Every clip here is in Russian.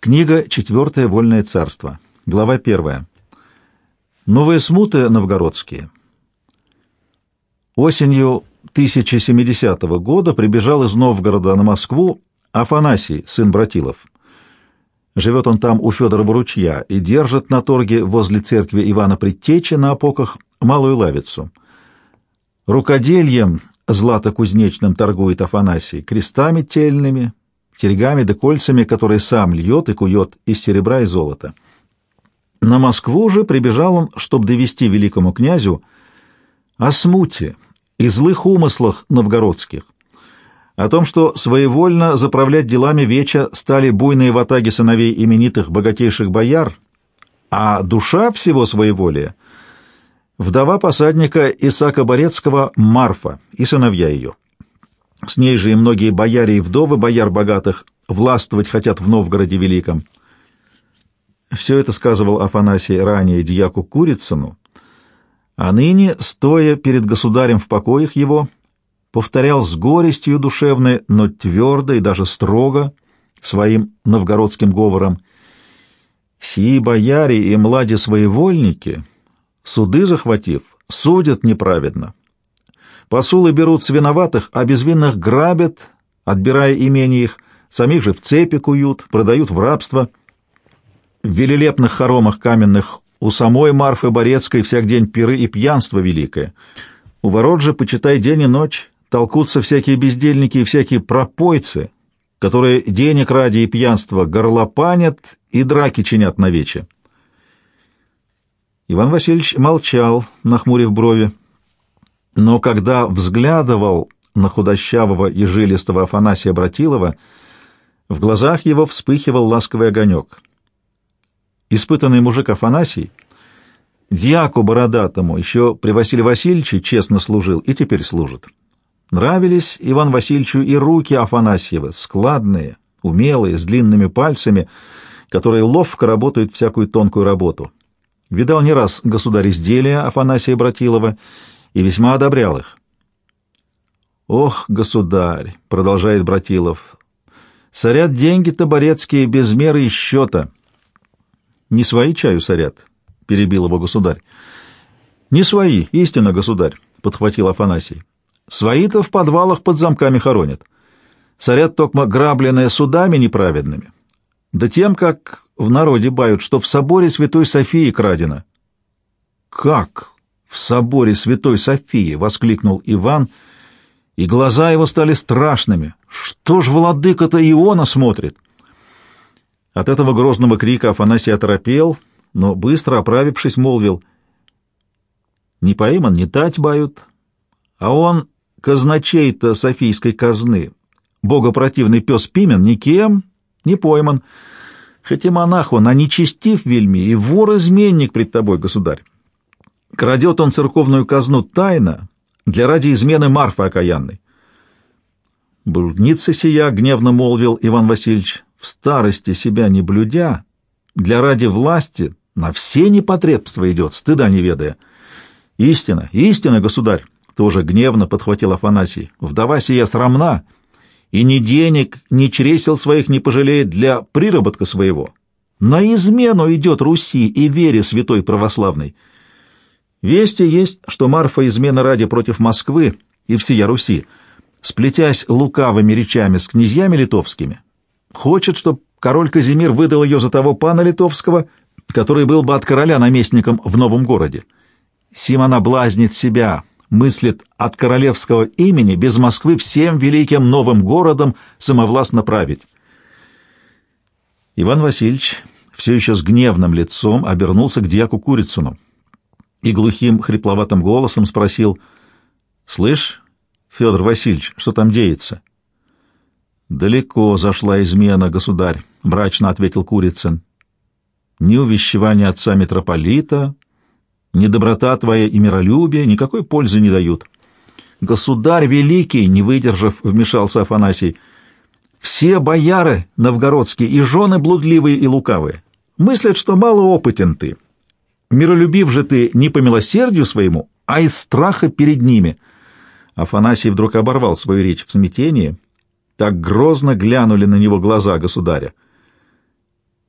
Книга «Четвертое вольное царство». Глава первая. Новые смуты новгородские. Осенью 1070 года прибежал из Новгорода на Москву Афанасий, сын Братилов. Живет он там у Федорова ручья и держит на торге возле церкви Ивана Предтечи на опоках малую лавицу. Рукодельем злато-кузнечным торгует Афанасий, крестами тельными, серьгами да кольцами, которые сам льет и кует из серебра и золота. На Москву же прибежал он, чтобы довести великому князю о смуте и злых умыслах новгородских, о том, что своевольно заправлять делами веча стали буйные ватаги сыновей именитых богатейших бояр, а душа всего своеволия — вдова посадника Исака Борецкого Марфа и сыновья ее. С ней же и многие бояре и вдовы бояр богатых властвовать хотят в Новгороде Великом. Все это сказывал Афанасий ранее дьяку Курицыну, а ныне, стоя перед государем в покоях его, повторял с горестью душевной, но твердо и даже строго своим новгородским говором «Сии бояре и млади своевольники, суды захватив, судят неправедно, Посулы берут с виноватых, а безвинных грабят, отбирая имение их, самих же в цепи куют, продают в рабство. В велелепных хоромах каменных у самой Марфы Борецкой всяк день пиры и пьянство великое. У ворот же, почитай день и ночь, толкутся всякие бездельники и всякие пропойцы, которые денег ради и пьянства горлопанят и драки чинят на вече. Иван Васильевич молчал, нахмурив брови но когда взглядывал на худощавого и жилистого Афанасия Братилова, в глазах его вспыхивал ласковый огонек. Испытанный мужик Афанасий, дьяку бородатому, еще при Василии Васильевиче честно служил и теперь служит. Нравились Иван Васильевичу и руки Афанасьева, складные, умелые, с длинными пальцами, которые ловко работают всякую тонкую работу. Видал не раз государь изделия Афанасия Братилова и весьма одобрял их. «Ох, государь!» — продолжает Братилов. «Сорят деньги таборецкие без меры и счета». «Не свои чаю сорят», — перебил его государь. «Не свои, истинно, государь», — подхватил Афанасий. «Свои-то в подвалах под замками хоронят. Сорят токмо грабленное судами неправедными. Да тем, как в народе бают, что в соборе Святой Софии крадено». «Как?» В соборе Святой Софии!» — воскликнул Иван, и глаза его стали страшными. «Что ж владыка-то Иона смотрит?» От этого грозного крика Афанасий оторопел, но, быстро оправившись, молвил, «Не пойман, не тать бают, а он казначей-то Софийской казны, богопротивный пес Пимен, никем не пойман, хоть и монах он, а нечестив вельми, и вор-изменник пред тобой, государь. Крадет он церковную казну тайно для ради измены Марфы окаянной. Блудница сия, — гневно молвил Иван Васильевич, — в старости себя не блюдя, для ради власти на все непотребства идет, стыда не ведая. Истина, истина, государь, — тоже гневно подхватил Афанасий, — вдова сия срамна, и ни денег, ни чресел своих не пожалеет для приработка своего. На измену идет Руси и вере святой православной. Вести есть, что Марфа измена ради против Москвы и всея Руси, сплетясь лукавыми речами с князьями литовскими, хочет, чтобы король Казимир выдал ее за того пана литовского, который был бы от короля наместником в новом городе. Сим она блазнит себя, мыслит от королевского имени без Москвы всем великим новым городом самовластно править. Иван Васильевич все еще с гневным лицом обернулся к дьяку Курицыну и глухим хрипловатым голосом спросил, «Слышь, Федор Васильевич, что там деется?» «Далеко зашла измена, государь», — мрачно ответил Курицын. «Ни увещевания отца митрополита, ни доброта твоя и миролюбие никакой пользы не дают». «Государь великий!» — не выдержав, вмешался Афанасий. «Все бояры новгородские и жены блудливые и лукавые мыслят, что мало опытен ты, Миролюбив же ты не по милосердию своему, а из страха перед ними». Афанасий вдруг оборвал свою речь в смятении. Так грозно глянули на него глаза государя.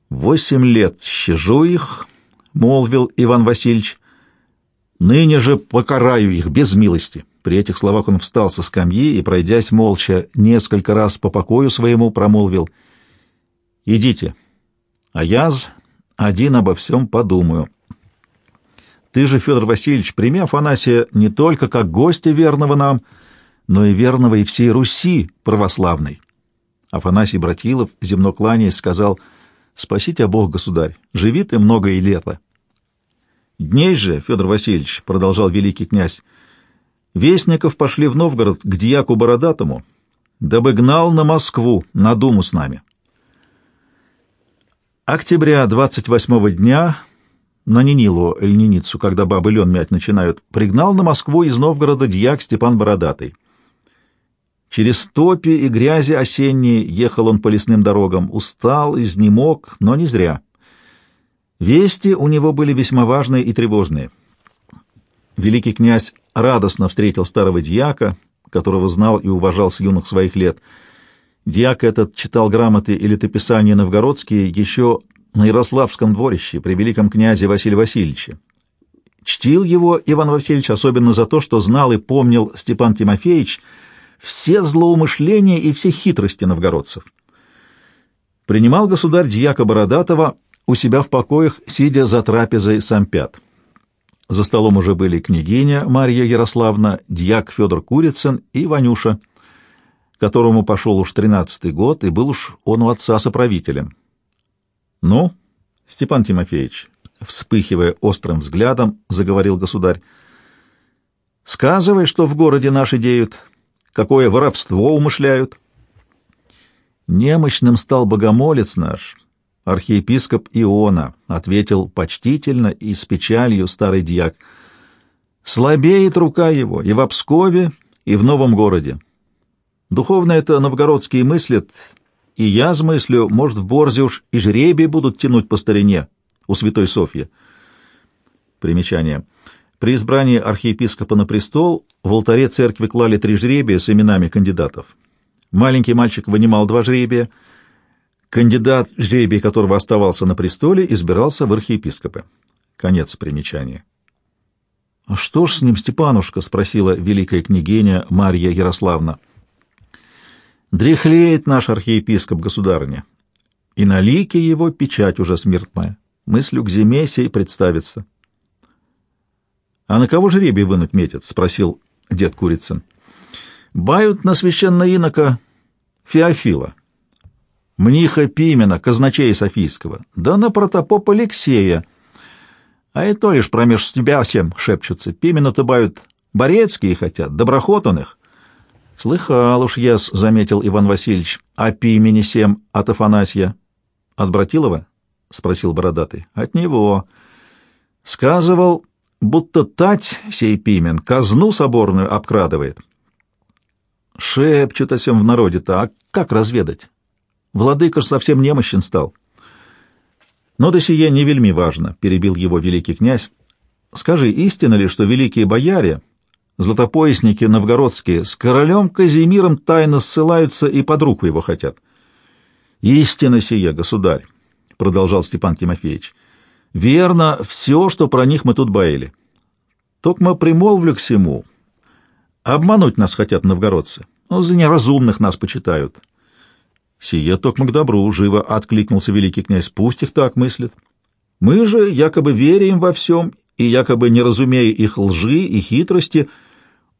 «Восемь лет щажу их», — молвил Иван Васильевич, — «ныне же покараю их без милости». При этих словах он встал со скамьи и, пройдясь молча, несколько раз по покою своему промолвил «Идите, а я один обо всем подумаю». Ты же, Федор Васильевич, прими Афанасия не только как гостя верного нам, но и верного и всей Руси православной. Афанасий Братилов, земно кланяясь, сказал, «Спасите, Бог, государь, живи ты много и лето». Дней же, Федор Васильевич, — продолжал великий князь, — вестников пошли в Новгород к дьяку Бородатому, дабы гнал на Москву, на Думу с нами. Октября 28 дня на Нинилу, Эльниницу, когда бабы лен мять начинают, пригнал на Москву из Новгорода дьяк Степан Бородатый. Через топи и грязи осенние ехал он по лесным дорогам, устал, изнемог, но не зря. Вести у него были весьма важные и тревожные. Великий князь радостно встретил старого дьяка, которого знал и уважал с юных своих лет. Дьяк этот читал грамоты и летописания новгородские еще на Ярославском дворище при великом князе Василии Васильевиче. Чтил его Иван Васильевич особенно за то, что знал и помнил Степан Тимофеевич все злоумышления и все хитрости новгородцев. Принимал государь дьяка Бородатого у себя в покоях, сидя за трапезой сам пят. За столом уже были княгиня Марья Ярославна, дьяк Федор Курицын и Ванюша, которому пошел уж тринадцатый год и был уж он у отца соправителем. «Ну, Степан Тимофеевич», — вспыхивая острым взглядом, заговорил государь, — «сказывай, что в городе наши деют, какое воровство умышляют». «Немощным стал богомолец наш, архиепископ Иона», — ответил почтительно и с печалью старый дьяк. «Слабеет рука его и в Пскове, и в новом городе. Духовно это новгородские мыслят, и я смыслю, может, в Борзе уж и жребий будут тянуть по старине у Святой Софьи. Примечание. При избрании архиепископа на престол в алтаре церкви клали три жребия с именами кандидатов. Маленький мальчик вынимал два жребия. Кандидат, жребий которого оставался на престоле, избирался в архиепископы. Конец примечания. — А что ж с ним, Степанушка? — спросила великая княгиня Марья Ярославна. — Дряхлеет наш архиепископ, государыня, и на лике его печать уже смертная. Мыслю к зиме сей представится. — А на кого жребий вынуть метят? — спросил дед Курицын. — Бают на священного инока Феофила, мниха Пимена, казначея Софийского, да на протопопа Алексея. А и то лишь промеж себя всем шепчутся. Пимена-то бают Борецкие хотят, доброхотанных. Слыхал уж я, заметил Иван Васильевич, о пимени сем от Афанасья. От Братилова? спросил бородатый. От него. Сказывал, будто тать сей пимен казну соборную обкрадывает. Шепчут о сем в народе-то, а как разведать? Владыка ж совсем немощен стал. Но до сие не вельми важно, — перебил его великий князь. Скажи, истинно ли, что великие бояре Златопоясники новгородские с королем Казимиром тайно ссылаются и под руку его хотят. «Истина сия, государь», — продолжал Степан Тимофеевич, — «верно все, что про них мы тут баили. Только мы примолвлю к всему. Обмануть нас хотят новгородцы, но за неразумных нас почитают». «Сие только к добру», — живо откликнулся великий князь, — «пусть их так мыслят. Мы же якобы верим во всем и, якобы не разумея их лжи и хитрости,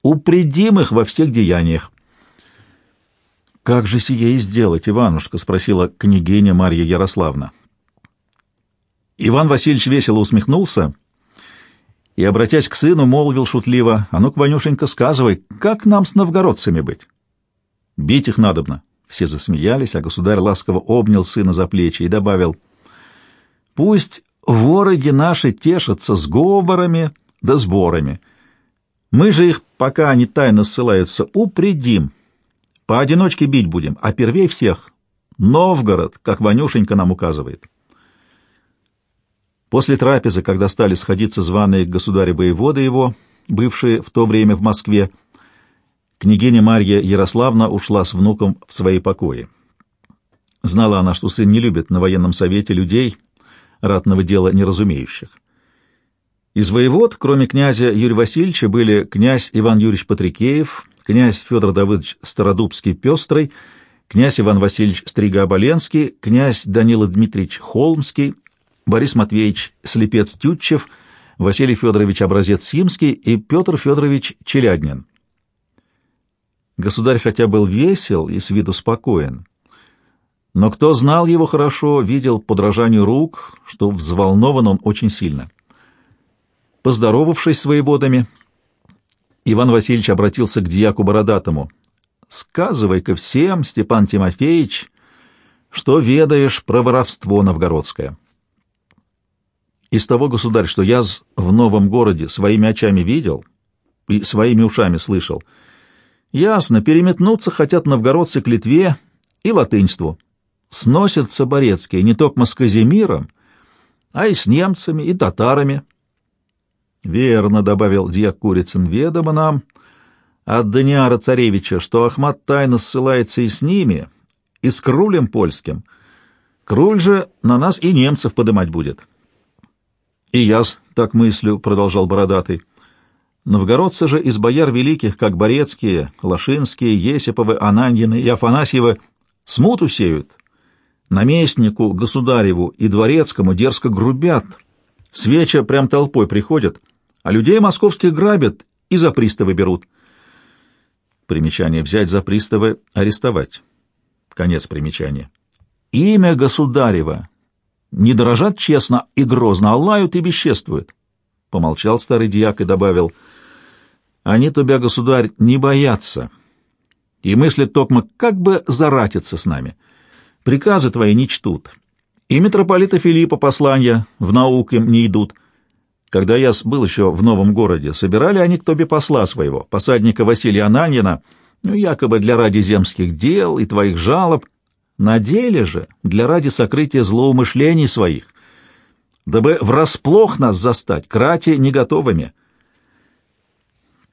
упредим их во всех деяниях. «Как же сие и сделать, Иванушка?» — спросила княгиня Марья Ярославна. Иван Васильевич весело усмехнулся и, обратясь к сыну, молвил шутливо, «А ну-ка, Ванюшенька, сказывай, как нам с новгородцами быть?» «Бить их надобно». Все засмеялись, а государь ласково обнял сына за плечи и добавил, «Пусть Вороги наши тешатся сговорами да сборами. Мы же их, пока они тайно ссылаются, упредим. Поодиночке бить будем, а первей всех Новгород, как Ванюшенька нам указывает. После трапезы, когда стали сходиться званые государи-воеводы его, бывшие в то время в Москве, княгиня Марья Ярославна ушла с внуком в свои покои. Знала она, что сын не любит на военном совете людей, ратного дела не разумеющих. Из воевод, кроме князя Юрия Васильевича, были князь Иван Юрьевич Патрикеев, князь Федор Давыдович Стародубский-Пестрый, князь Иван Васильевич Стрига-Оболенский, князь Данила Дмитриевич Холмский, Борис Матвеевич Слепец-Тютчев, Василий Федорович Образец-Симский и Петр Федорович Челяднин. Государь хотя был весел и с виду спокоен, но кто знал его хорошо, видел подражанию рук, что взволнован он очень сильно. Поздоровавшись с воеводами, Иван Васильевич обратился к дьяку Бородатому. «Сказывай-ка всем, Степан Тимофеевич, что ведаешь про воровство новгородское». Из того, государь, что я в новом городе своими очами видел и своими ушами слышал, ясно, переметнуться хотят новгородцы к Литве и латынству. Сносятся борецкие не только с Казимиром, а и с немцами, и татарами. Верно, — добавил дьяк Курицын, — ведомо нам от Даниара Царевича, что Ахмат тайно ссылается и с ними, и с Крулем польским. Круль же на нас и немцев подымать будет. — И я так мыслю, — продолжал Бородатый. Новгородцы же из бояр великих, как Борецкие, Лошинские, Есиповы, Ананьины и Афанасьевы, смуту сеют. Наместнику, государеву и дворецкому дерзко грубят. Свеча прям толпой приходят — а людей московских грабят и за приставы берут. Примечание «взять за приставы» — арестовать. Конец примечания. Имя государева не дорожат честно и грозно, а лают и бесчествуют. Помолчал старый дьяк и добавил, «Они тебя, государь, не боятся, и мыслят токмо, как бы заратиться с нами. Приказы твои не чтут, и митрополита Филиппа послания в наук им не идут». Когда я был еще в новом городе, собирали они к тебе посла своего, посадника Василия Ананьина, ну, якобы для ради земских дел и твоих жалоб, на деле же для ради сокрытия злоумышлений своих, дабы врасплох нас застать, крати не готовыми.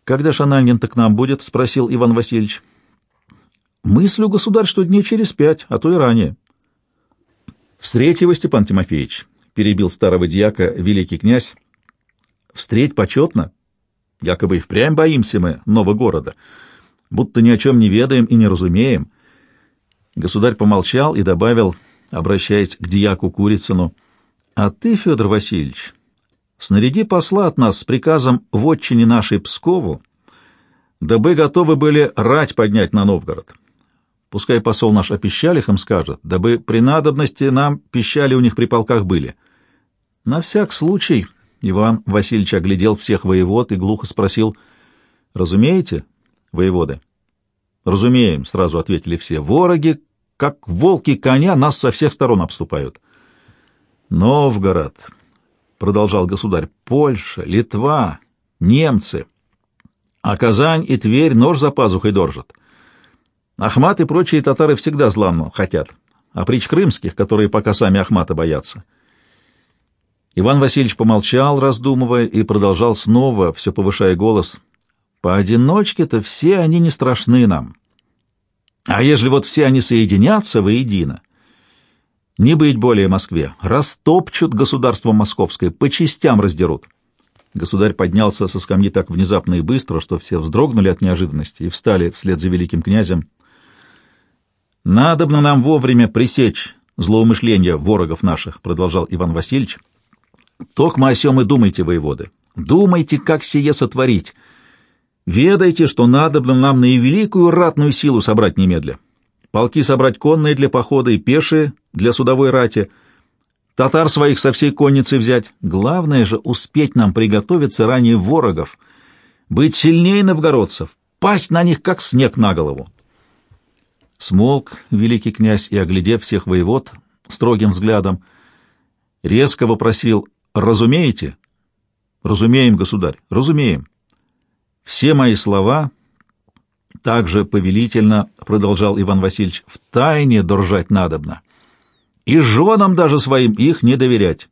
«Когда ж Ананьин-то к нам будет?» — спросил Иван Васильевич. «Мыслю, государь, что дней через пять, а то и ранее». «Встреть его, Степан Тимофеевич», — перебил старого дьяка великий князь, — Встреть почетно. Якобы и впрямь боимся мы нового города, будто ни о чем не ведаем и не разумеем. Государь помолчал и добавил, обращаясь к дьяку Курицыну, «А ты, Федор Васильевич, снаряди посла от нас с приказом в отчине нашей Пскову, дабы готовы были рать поднять на Новгород. Пускай посол наш о пищалях им скажет, дабы при надобности нам пищали у них при полках были. На всяк случай Иван Васильевич оглядел всех воевод и глухо спросил, «Разумеете, воеводы?» «Разумеем», — сразу ответили все. «Вороги, как волки коня, нас со всех сторон обступают». «Новгород», — продолжал государь, — «Польша, Литва, немцы, а Казань и Тверь нож за пазухой держат. Ахмат и прочие татары всегда зламно хотят, а прич крымских, которые пока сами Ахмата боятся». Иван Васильевич помолчал, раздумывая, и продолжал снова, все повышая голос. «Поодиночке-то все они не страшны нам. А ежели вот все они соединятся воедино, не быть более Москве, растопчут государство московское, по частям раздерут». Государь поднялся со скамьи так внезапно и быстро, что все вздрогнули от неожиданности и встали вслед за великим князем. «Надобно нам вовремя пресечь злоумышления ворогов наших», — продолжал Иван Васильевич, — Токма о сем и думайте, воеводы. Думайте, как сие сотворить. Ведайте, что надобно нам наивеликую ратную силу собрать немедля. Полки собрать конные для похода и пешие для судовой рати. Татар своих со всей конницы взять. Главное же успеть нам приготовиться ранее ворогов. Быть сильнее новгородцев. Пасть на них, как снег на голову. Смолк великий князь и, оглядев всех воевод строгим взглядом, резко вопросил Разумеете? Разумеем, государь, разумеем. Все мои слова также повелительно, продолжал Иван Васильевич, в тайне держать надобно. И женам даже своим их не доверять.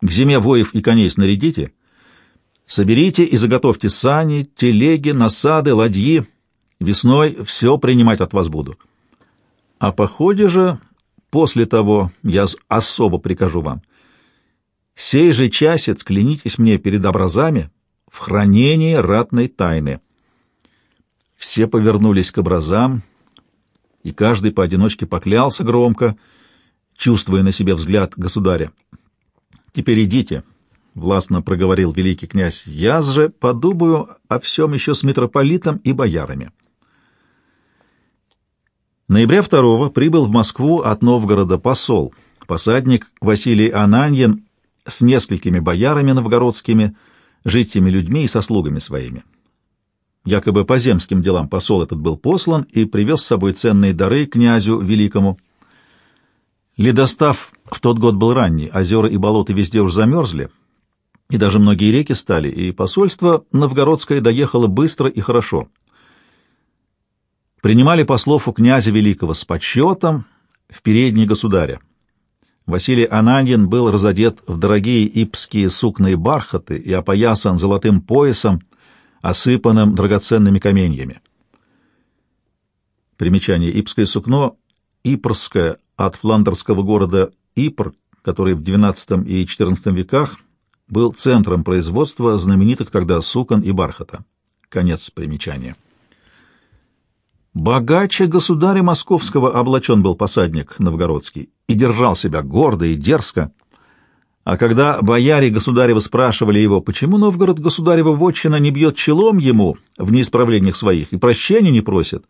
К зиме воев и коней снарядите, соберите и заготовьте сани, телеги, насады, ладьи. Весной все принимать от вас буду. О походе же после того я особо прикажу вам. Сей же часец клянитесь мне перед образами в хранении ратной тайны. Все повернулись к образам, и каждый поодиночке поклялся громко, чувствуя на себе взгляд государя. «Теперь идите», — властно проговорил великий князь, — «я же подумаю о всем еще с митрополитом и боярами». Ноября 2 прибыл в Москву от Новгорода посол, посадник Василий Ананьин с несколькими боярами новгородскими, житиями людьми и сослугами своими. Якобы по земским делам посол этот был послан и привез с собой ценные дары князю великому. Ледостав в тот год был ранний, озера и болота везде уж замерзли, и даже многие реки стали, и посольство новгородское доехало быстро и хорошо. Принимали послов у князя великого с почетом в передней государя. Василий Ананьин был разодет в дорогие ипские сукные бархаты и опоясан золотым поясом, осыпанным драгоценными каменьями. Примечание. Ипское сукно — ипрское от фландерского города Ипр, который в XII и XIV веках был центром производства знаменитых тогда сукон и бархата. Конец примечания. Богаче государя московского облачен был посадник новгородский и держал себя гордо и дерзко. А когда бояре государева спрашивали его, почему Новгород государева вотчина не бьет челом ему в неисправлениях своих и прощения не просит,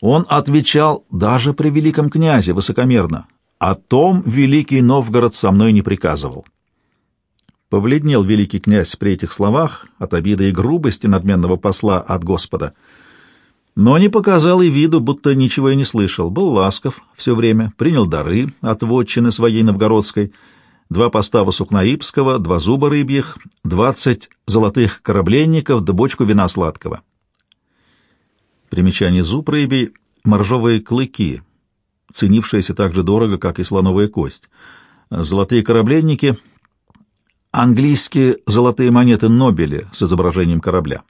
он отвечал даже при великом князе высокомерно, «О том великий Новгород со мной не приказывал». Побледнел великий князь при этих словах от обиды и грубости надменного посла от Господа — но не показал и виду, будто ничего и не слышал. Был ласков все время, принял дары от вотчины своей новгородской, два постава сукна ипского, два зуба рыбьих, двадцать золотых корабленников да бочку вина сладкого. Примечание зуб рыбий — моржовые клыки, ценившиеся так же дорого, как и слоновая кость. Золотые корабленники — английские золотые монеты Нобели с изображением корабля.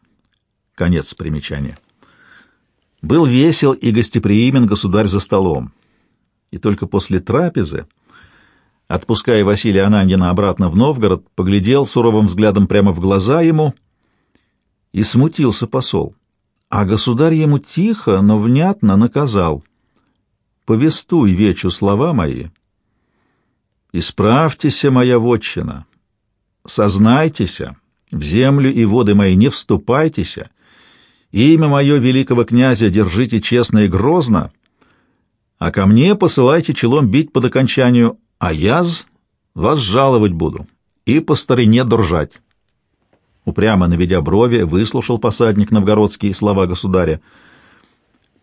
Конец примечания. Был весел и гостеприимен государь за столом. И только после трапезы, отпуская Василия Ананьина обратно в Новгород, поглядел суровым взглядом прямо в глаза ему и смутился посол. А государь ему тихо, но внятно наказал. «Повествуй, вечу, слова мои. Исправьтеся, моя вотчина, сознайтеся, в землю и воды мои не вступайтеся, Имя мое великого князя держите честно и грозно, а ко мне посылайте челом бить под окончанию, а я вас жаловать буду и по старине держать. Упрямо наведя брови, выслушал посадник новгородские слова государя,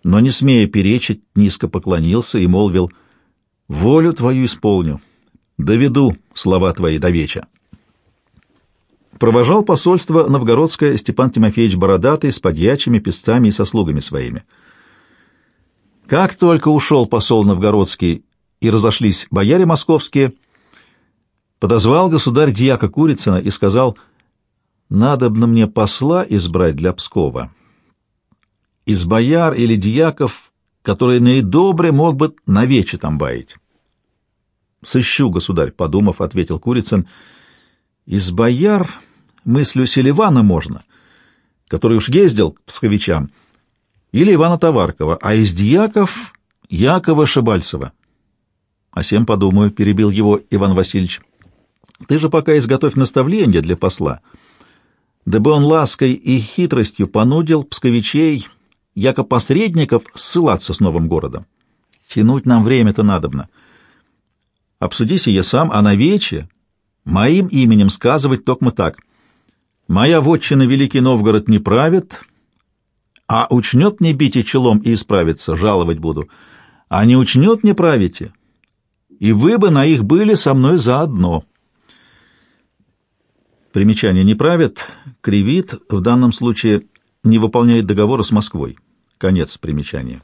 но, не смея перечить, низко поклонился и молвил, «Волю твою исполню, доведу слова твои до веча» провожал посольство новгородское Степан Тимофеевич Бородатый с подьячими, песцами и сослугами своими. Как только ушел посол новгородский и разошлись бояре московские, подозвал государь дьяка Курицына и сказал, «Надобно мне посла избрать для Пскова. Из бояр или дьяков, которые наидобре мог бы навече там баить». «Сыщу, государь», — подумав, ответил Курицын, — «из бояр...» мыслью Селивана можно, который уж ездил к псковичам, или Ивана Товаркова, а из дьяков — Якова Шибальцева. — А всем подумаю, — перебил его Иван Васильевич. — Ты же пока изготовь наставление для посла, дабы он лаской и хитростью понудил псковичей, яко посредников, ссылаться с новым городом. Тянуть нам время-то надобно. Обсуди сие сам, а на вече моим именем сказывать только так — Моя вотчина Великий Новгород не правит, а учнет не бить и челом и исправиться, жаловать буду. А не учнет не правите, и вы бы на их были со мной заодно. Примечание «не правит», «кривит» в данном случае не выполняет договора с Москвой. Конец примечания.